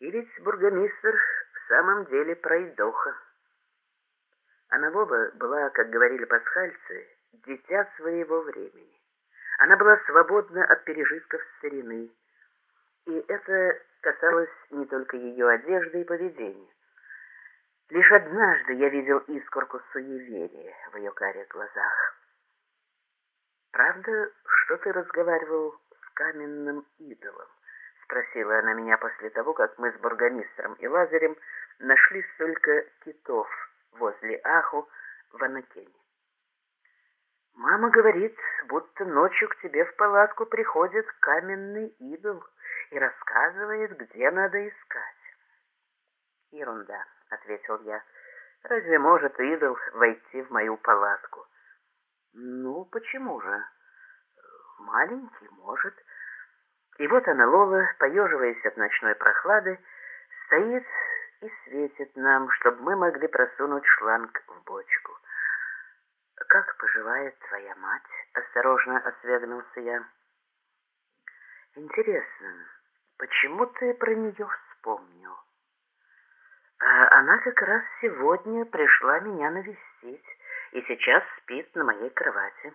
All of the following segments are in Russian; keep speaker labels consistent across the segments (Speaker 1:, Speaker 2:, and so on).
Speaker 1: И ведь бургомистр в самом деле пройдоха. Она Вова была, как говорили пасхальцы, дитя своего времени. Она была свободна от пережитков старины, и это касалось не только ее одежды и поведения. Лишь однажды я видел искорку суеверия в ее карих глазах. «Правда, что ты разговаривал с каменным идолом?» — спросила она меня после того, как мы с бургомистром и Лазарем нашли столько китов возле Аху в Анакене. «Мама говорит, будто ночью к тебе в палатку приходит каменный идол и рассказывает, где надо искать». «Ерунда», — ответил я. «Разве может идол войти в мою палатку?» «Ну, почему же? Маленький может». И вот она, Лола, поеживаясь от ночной прохлады, стоит и светит нам, чтобы мы могли просунуть шланг в бочку. «Как поживает твоя мать?» — осторожно осведомился я. «Интересно, почему ты про нее вспомнил?» а «Она как раз сегодня пришла меня навестить и сейчас спит на моей кровати».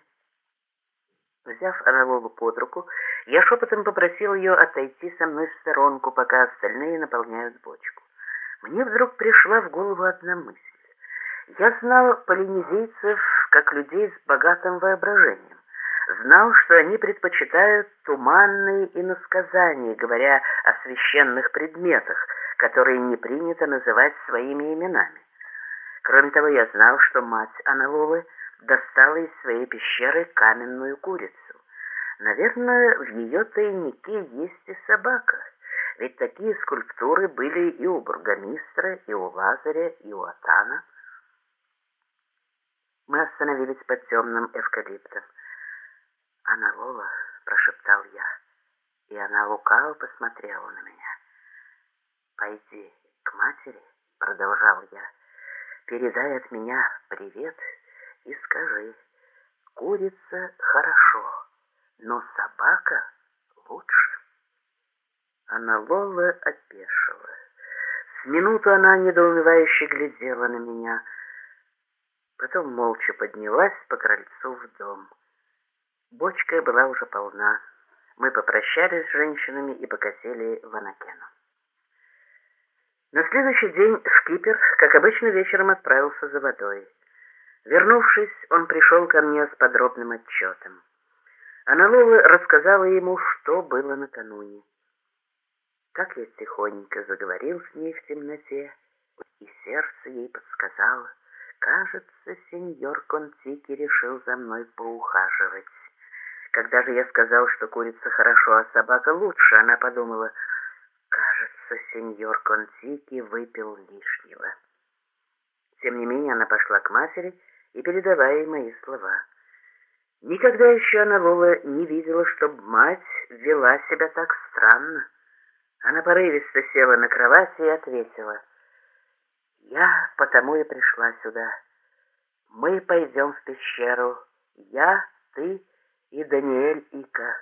Speaker 1: Взяв Аралову под руку, я шепотом попросил ее отойти со мной в сторонку, пока остальные наполняют бочку. Мне вдруг пришла в голову одна мысль. Я знал полинезийцев как людей с богатым воображением. Знал, что они предпочитают туманные иносказания, говоря о священных предметах, которые не принято называть своими именами. Кроме того, я знал, что мать Аналолы достала из своей пещеры каменную курицу. Наверное, в ее тайнике есть и собака, ведь такие скульптуры были и у бургомистра, и у Лазаря, и у Атана. Мы остановились под темным эвкалиптом. «Она Лола», — прошептал я, и она лукаво посмотрела на меня. «Пойди к матери», — продолжал я, — «передай от меня привет и скажи, курица хорошо, но собака лучше». Она Лола опешила. С минуту она недоумевающе глядела на меня — Потом молча поднялась по крыльцу в дом. Бочка была уже полна. Мы попрощались с женщинами и покатили в Анакену. На следующий день шкипер, как обычно, вечером отправился за водой. Вернувшись, он пришел ко мне с подробным отчетом. Аналова рассказала ему, что было накануне. Как я тихонько заговорил с ней в темноте, и сердце ей подсказало, Кажется, сеньор Контики решил за мной поухаживать. Когда же я сказал, что курица хорошо, а собака лучше, она подумала, кажется, сеньор Контики выпил лишнего. Тем не менее, она пошла к матери и передавая ей мои слова. Никогда еще она, Лола, не видела, чтобы мать вела себя так странно. Она порывисто села на кровати и ответила — я потому и пришла сюда. Мы пойдем в пещеру. Я, ты и Даниэль Ика.